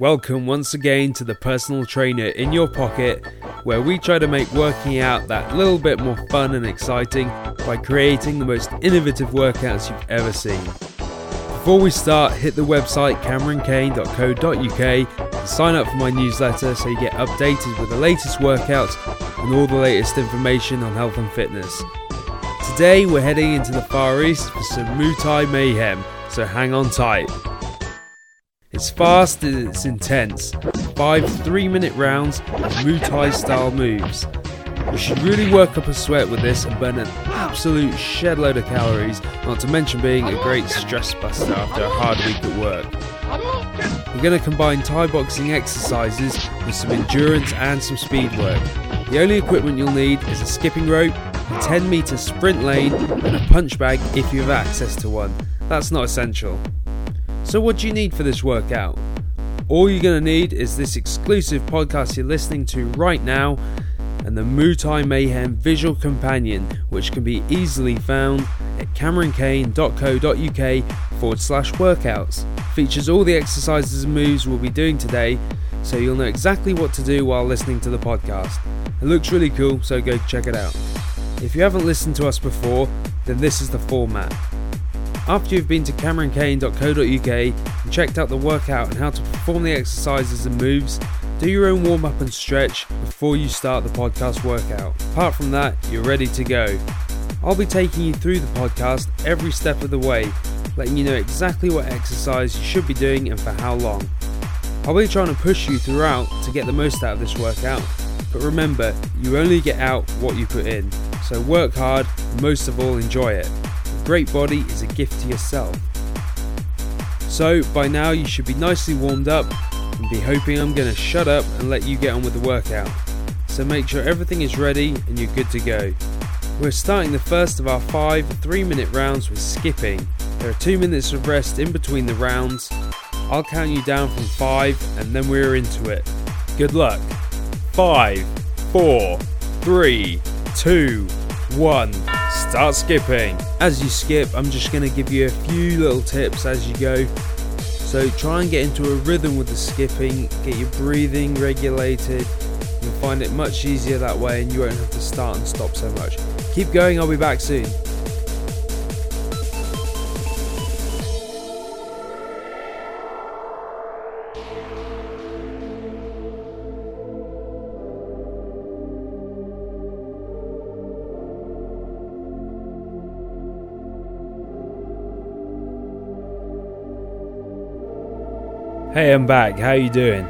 Welcome once again to the Personal Trainer in Your Pocket, where we try to make working out that little bit more fun and exciting by creating the most innovative workouts you've ever seen. Before we start, hit the website cameronkane.co.uk and sign up for my newsletter so you get updated with the latest workouts and all the latest information on health and fitness. Today we're heading into the Far East for some Muay Thai mayhem, so hang on tight. It's fast and it's intense. Five three minute rounds of Muay Thai style moves. You should really work up a sweat with this and burn an absolute shed load of calories, not to mention being a great stress buster after a hard week at work. We're going to combine Thai boxing exercises with some endurance and some speed work. The only equipment you'll need is a skipping rope, a 10 meter sprint lane, and a punch bag if you have access to one. That's not essential. So, what do you need for this workout? All you're going to need is this exclusive podcast you're listening to right now and the Muay Thai Mayhem visual companion, which can be easily found at cameronkane.co.uk forward slash workouts. Features all the exercises and moves we'll be doing today, so you'll know exactly what to do while listening to the podcast. It looks really cool, so go check it out. If you haven't listened to us before, then this is the format. After you've been to cameronkane.co.uk and checked out the workout and how to perform the exercises and moves, do your own warm up and stretch before you start the podcast workout. Apart from that, you're ready to go. I'll be taking you through the podcast every step of the way, letting you know exactly what exercise you should be doing and for how long. I'll be trying to push you throughout to get the most out of this workout, but remember, you only get out what you put in, so work hard, most of all, enjoy it great body is a gift to yourself. So, by now, you should be nicely warmed up and be hoping I'm going to shut up and let you get on with the workout. So, make sure everything is ready and you're good to go. We're starting the first of our five three minute rounds with skipping. There are two minutes of rest in between the rounds. I'll count you down from five and then we're into it. Good luck. Five, four, three, two, one. Start skipping. As you skip, I'm just going to give you a few little tips as you go. So try and get into a rhythm with the skipping, get your breathing regulated. You'll find it much easier that way and you won't have to start and stop so much. Keep going, I'll be back soon. Hey, I'm back. How you doing?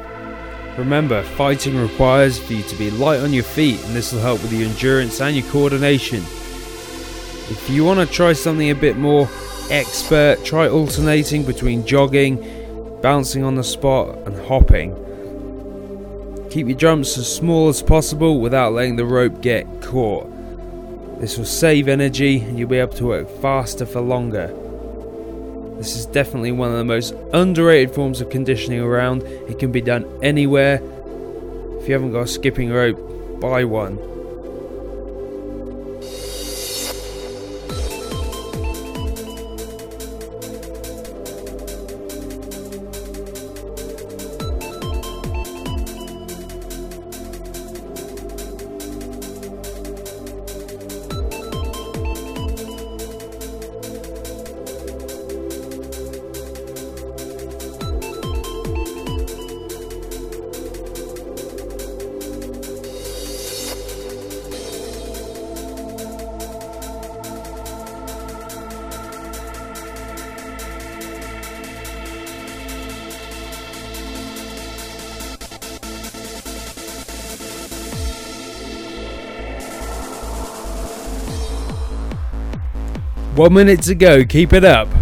Remember, fighting requires for you to be light on your feet, and this will help with your endurance and your coordination. If you want to try something a bit more expert, try alternating between jogging, bouncing on the spot, and hopping. Keep your jumps as small as possible without letting the rope get caught. This will save energy and you'll be able to work faster for longer. This is definitely one of the most underrated forms of conditioning around. It can be done anywhere. If you haven't got a skipping rope, buy one. One minute to go, keep it up.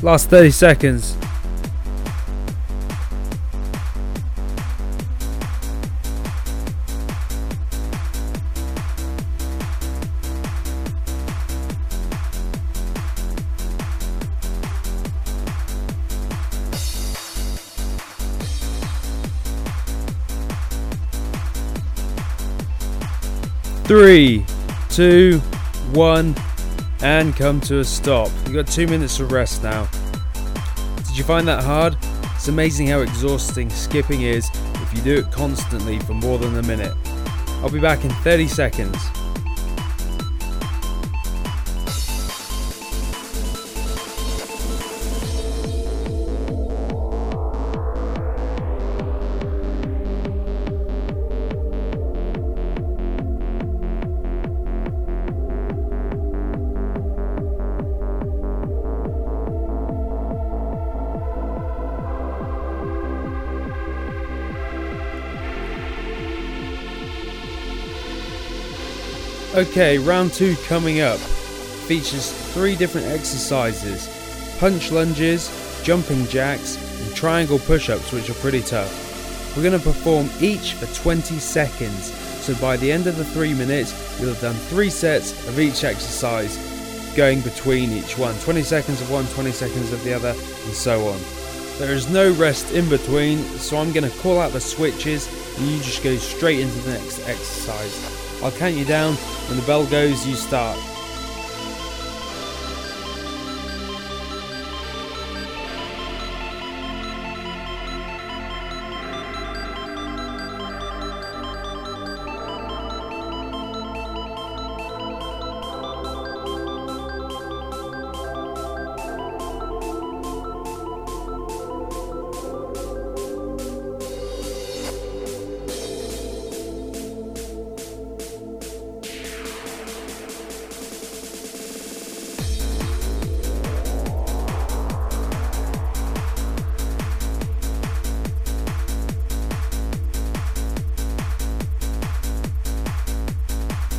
Last 30 seconds. Three, two, one and come to a stop. You've got two minutes of rest now. Did you find that hard? It's amazing how exhausting skipping is if you do it constantly for more than a minute. I'll be back in 30 seconds. Okay, round two coming up. Features three different exercises punch lunges, jumping jacks, and triangle push ups, which are pretty tough. We're going to perform each for 20 seconds, so by the end of the three minutes, you'll have done three sets of each exercise, going between each one 20 seconds of one, 20 seconds of the other, and so on. There is no rest in between, so I'm going to call out the switches and you just go straight into the next exercise. I'll count you down. When the bell goes, you start.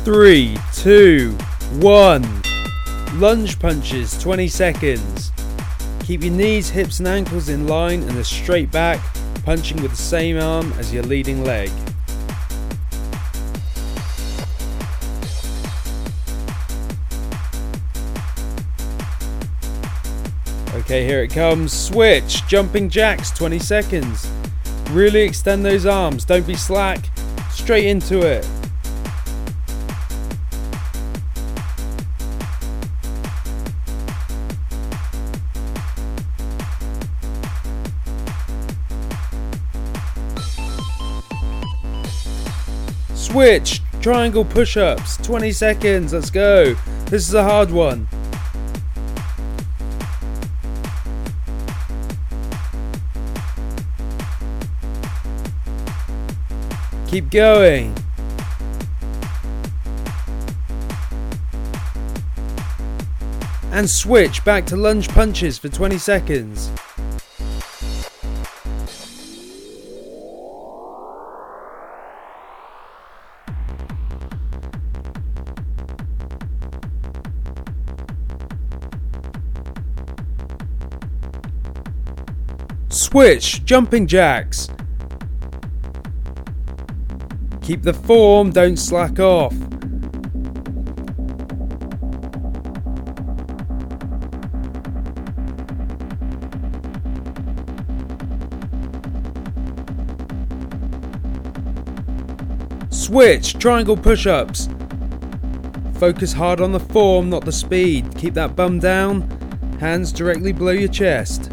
Three, two, one. Lunge punches, 20 seconds. Keep your knees, hips, and ankles in line and a straight back, punching with the same arm as your leading leg. Okay, here it comes. Switch, jumping jacks, 20 seconds. Really extend those arms, don't be slack. Straight into it. Switch, triangle push ups, 20 seconds, let's go. This is a hard one. Keep going. And switch back to lunge punches for 20 seconds. Switch, jumping jacks. Keep the form, don't slack off. Switch, triangle push ups. Focus hard on the form, not the speed. Keep that bum down, hands directly below your chest.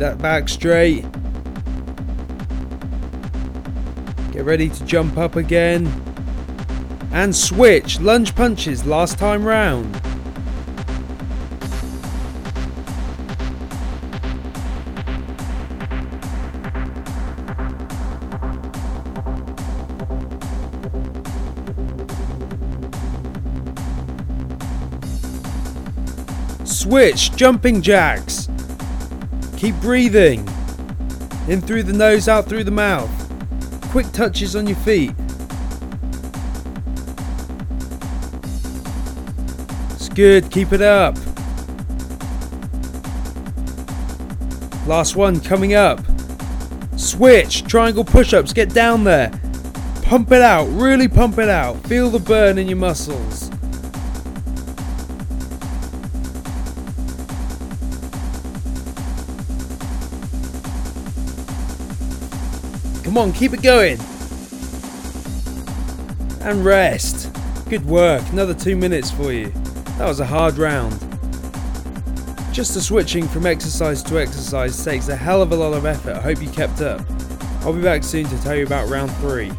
That back straight. Get ready to jump up again. And switch. Lunge punches last time round. Switch. Jumping jacks. Keep breathing. In through the nose, out through the mouth. Quick touches on your feet. It's good, keep it up. Last one coming up. Switch, triangle push ups, get down there. Pump it out, really pump it out. Feel the burn in your muscles. on, keep it going. And rest. Good work, another two minutes for you. That was a hard round. Just the switching from exercise to exercise takes a hell of a lot of effort. I hope you kept up. I'll be back soon to tell you about round three.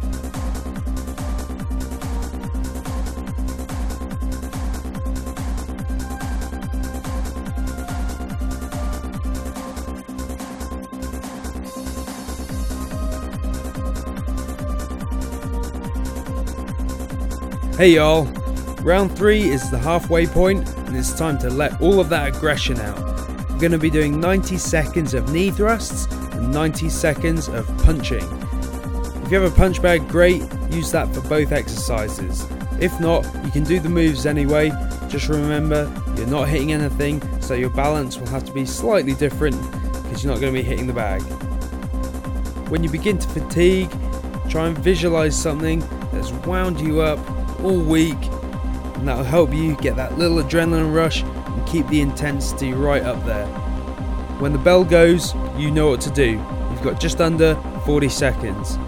Hey y'all, round three is the halfway point, and it's time to let all of that aggression out. We're going to be doing 90 seconds of knee thrusts and 90 seconds of punching. If you have a punch bag, great, use that for both exercises. If not, you can do the moves anyway. Just remember, you're not hitting anything, so your balance will have to be slightly different because you're not going to be hitting the bag. When you begin to fatigue, try and visualize something that's wound you up all week, and that'll help you get that little adrenaline rush and keep the intensity right up there. When the bell goes, you know what to do. You've got just under 40 seconds.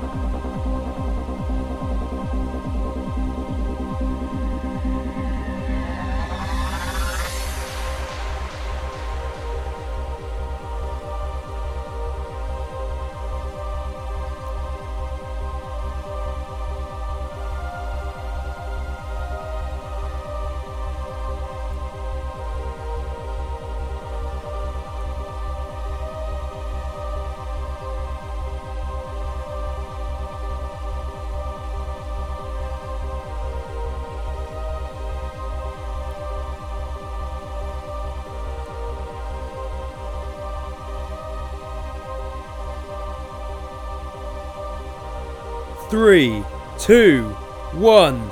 Three, two, one.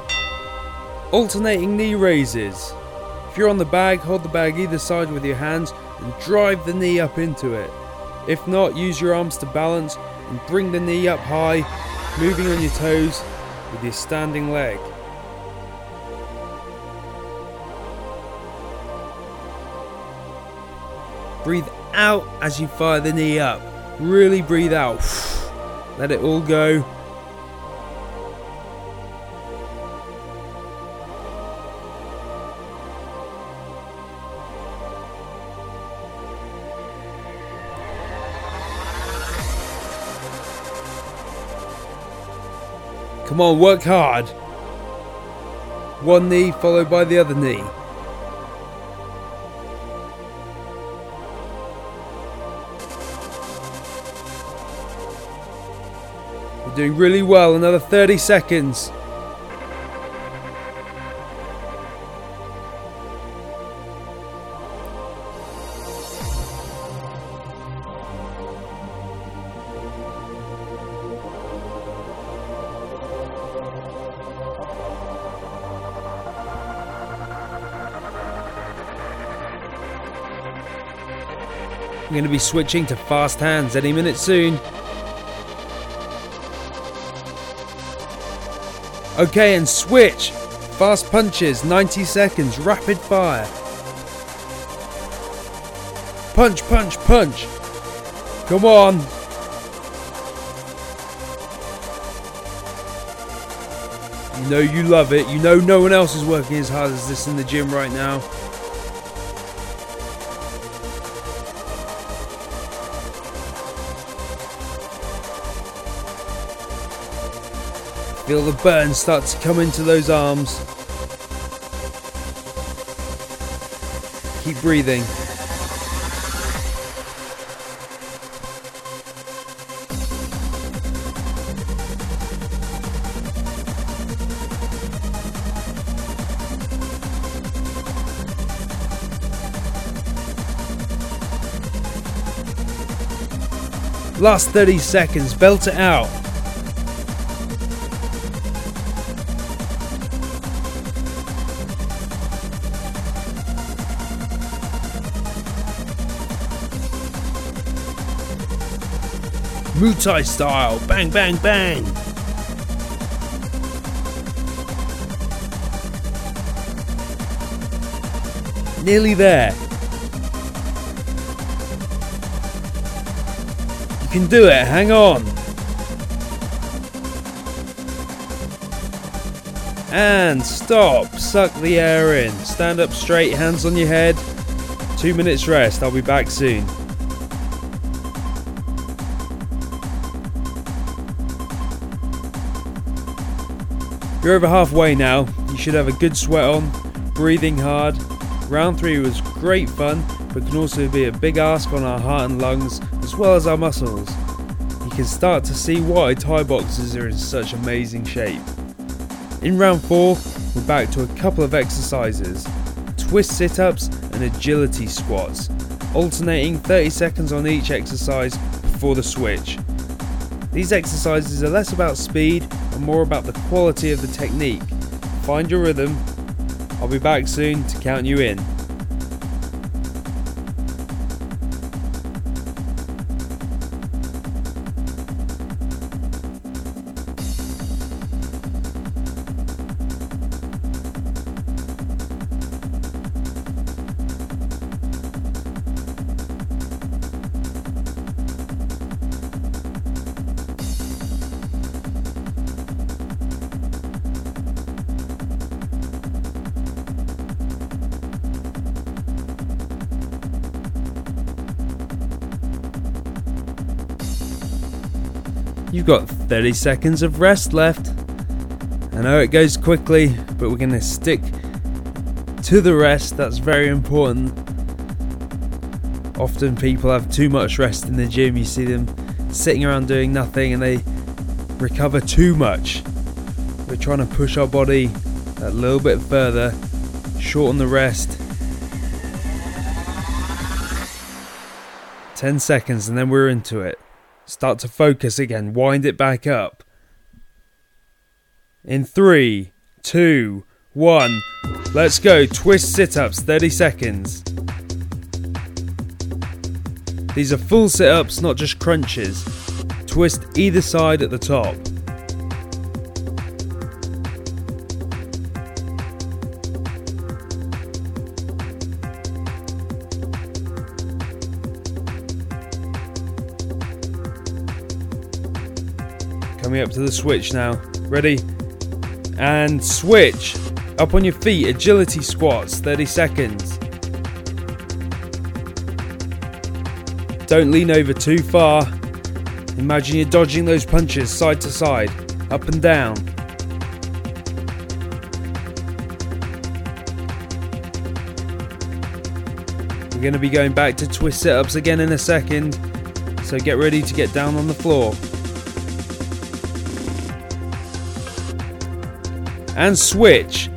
Alternating knee raises. If you're on the bag, hold the bag either side with your hands and drive the knee up into it. If not, use your arms to balance and bring the knee up high, moving on your toes with your standing leg. Breathe out as you fire the knee up. Really breathe out. Let it all go. Come on, work hard. One knee followed by the other knee. You're doing really well. Another 30 seconds. Going to be switching to fast hands any minute soon. Okay, and switch. Fast punches, 90 seconds, rapid fire. Punch, punch, punch. Come on. You know you love it. You know no one else is working as hard as this in the gym right now. Feel the burn start to come into those arms. Keep breathing. Last 30 seconds, belt it out. Muay style. Bang, bang, bang. Nearly there. You can do it. Hang on. And stop. Suck the air in. Stand up straight, hands on your head. Two minutes rest. I'll be back soon. You're over halfway now. You should have a good sweat on, breathing hard. Round three was great fun, but can also be a big ask on our heart and lungs, as well as our muscles. You can start to see why Thai boxers are in such amazing shape. In round four, we're back to a couple of exercises twist sit ups and agility squats, alternating 30 seconds on each exercise before the switch. These exercises are less about speed and more about the quality of the technique. Find your rhythm. I'll be back soon to count you in. You've got 30 seconds of rest left. I know it goes quickly, but we're going to stick to the rest. That's very important. Often people have too much rest in the gym. You see them sitting around doing nothing and they recover too much. We're trying to push our body a little bit further, shorten the rest. 10 seconds and then we're into it. Start to focus again. Wind it back up. In three, two, one. Let's go. Twist sit ups, 30 seconds. These are full sit ups, not just crunches. Twist either side at the top. Coming up to the switch now. Ready? And switch. Up on your feet, agility squats, 30 seconds. Don't lean over too far. Imagine you're dodging those punches side to side, up and down. We're going to be going back to twist sit ups again in a second, so get ready to get down on the floor. And switch.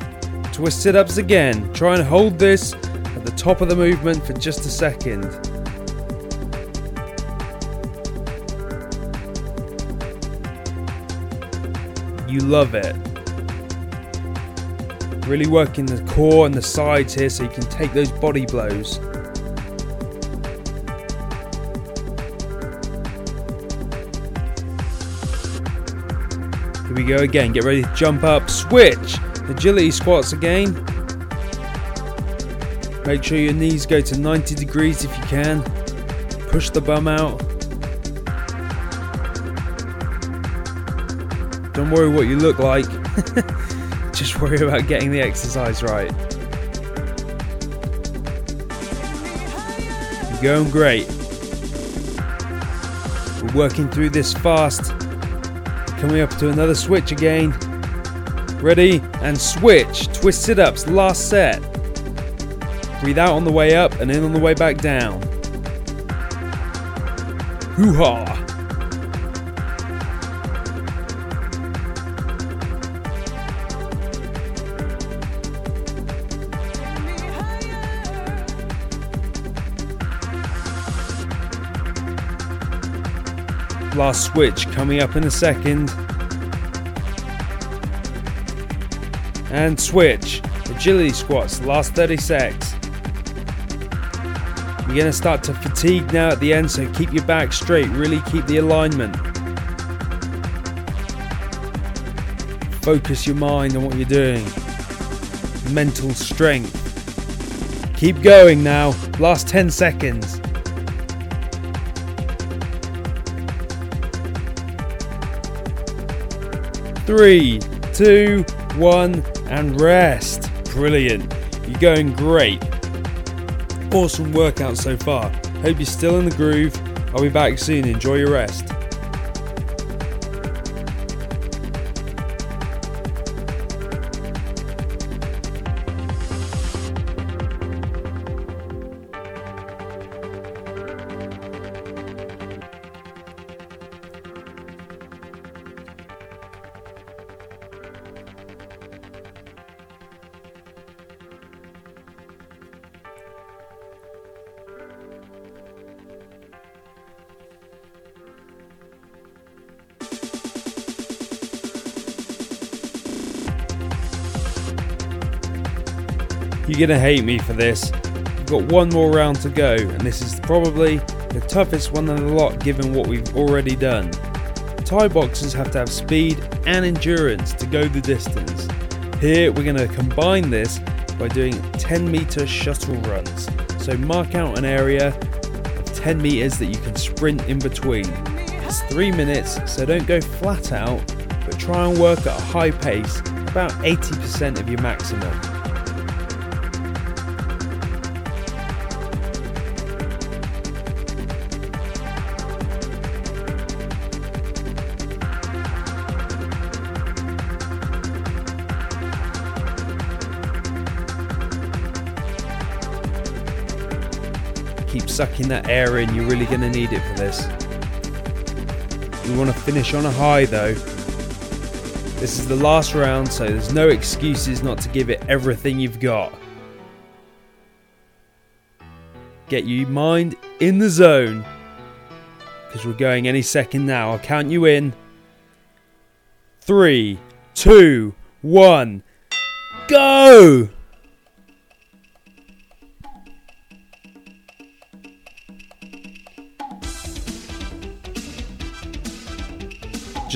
Twist sit ups again. Try and hold this at the top of the movement for just a second. You love it. Really working the core and the sides here so you can take those body blows. We go again. Get ready to jump up. Switch. Agility squats again. Make sure your knees go to 90 degrees if you can. Push the bum out. Don't worry what you look like. Just worry about getting the exercise right. You're going great. We're working through this fast. Coming up to another switch again. Ready and switch. Twist sit ups, last set. Breathe out on the way up and in on the way back down. Hoo ha! Last switch coming up in a second. And switch. Agility squats, last 30 secs. You're going to start to fatigue now at the end, so keep your back straight. Really keep the alignment. Focus your mind on what you're doing. Mental strength. Keep going now. Last 10 seconds. Three, two, one, and rest. Brilliant. You're going great. Awesome workout so far. Hope you're still in the groove. I'll be back soon. Enjoy your rest. You're gonna hate me for this. We've got one more round to go, and this is probably the toughest one of the lot given what we've already done. Thai boxers have to have speed and endurance to go the distance. Here we're going to combine this by doing 10 meter shuttle runs. So mark out an area of 10 meters that you can sprint in between. It's 3 minutes, so don't go flat out, but try and work at a high pace, about 80% of your maximum. Sucking that air in. You're really going to need it for this. We want to finish on a high though. This is the last round, so there's no excuses not to give it everything you've got. Get your mind in the zone. Because we're going any second now. I'll count you in. Three, two, one, go!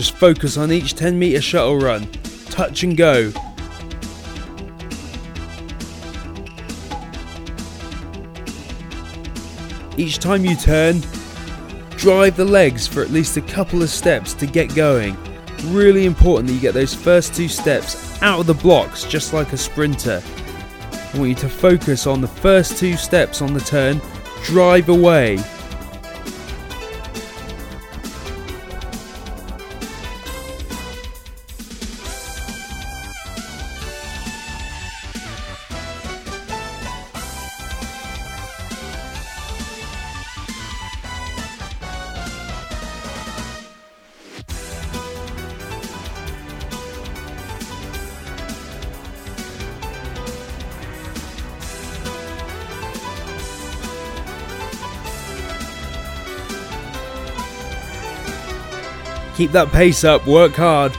Just focus on each 10 meter shuttle run. Touch and go. Each time you turn, drive the legs for at least a couple of steps to get going. Really important that you get those first two steps out of the blocks just like a sprinter. I want you to focus on the first two steps on the turn, drive away, Keep that pace up, work hard.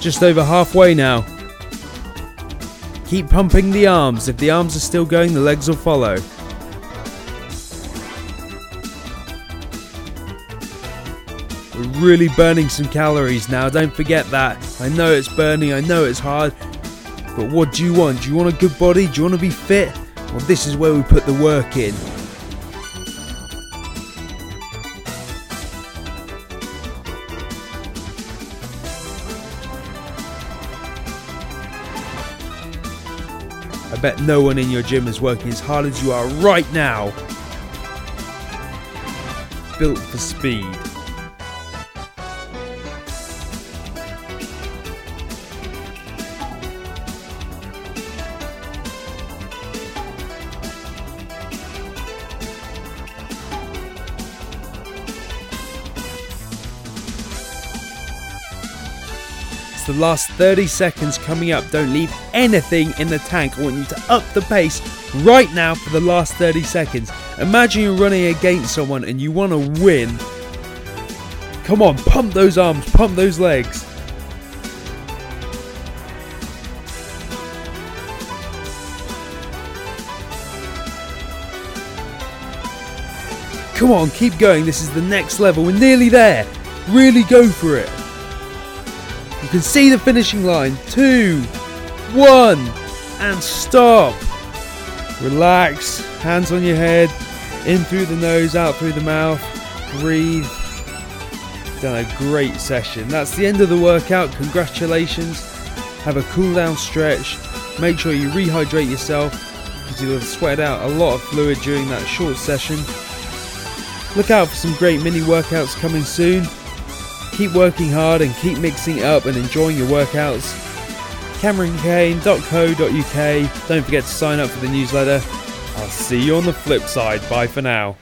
Just over halfway now. Keep pumping the arms. If the arms are still going, the legs will follow. Really burning some calories now, don't forget that. I know it's burning, I know it's hard, but what do you want? Do you want a good body? Do you want to be fit? Well, this is where we put the work in. I bet no one in your gym is working as hard as you are right now. Built for speed. Last 30 seconds coming up. Don't leave anything in the tank. I want you to up the pace right now for the last 30 seconds. Imagine you're running against someone and you want to win. Come on, pump those arms, pump those legs. Come on, keep going. This is the next level. We're nearly there. Really go for it. You can see the finishing line. Two, one, and stop. Relax, hands on your head, in through the nose, out through the mouth. Breathe. Done a great session. That's the end of the workout. Congratulations. Have a cool down stretch. Make sure you rehydrate yourself because you'll have sweated out a lot of fluid during that short session. Look out for some great mini workouts coming soon. Keep working hard and keep mixing it up and enjoying your workouts. CameronKane.co.uk. Don't forget to sign up for the newsletter. I'll see you on the flip side. Bye for now.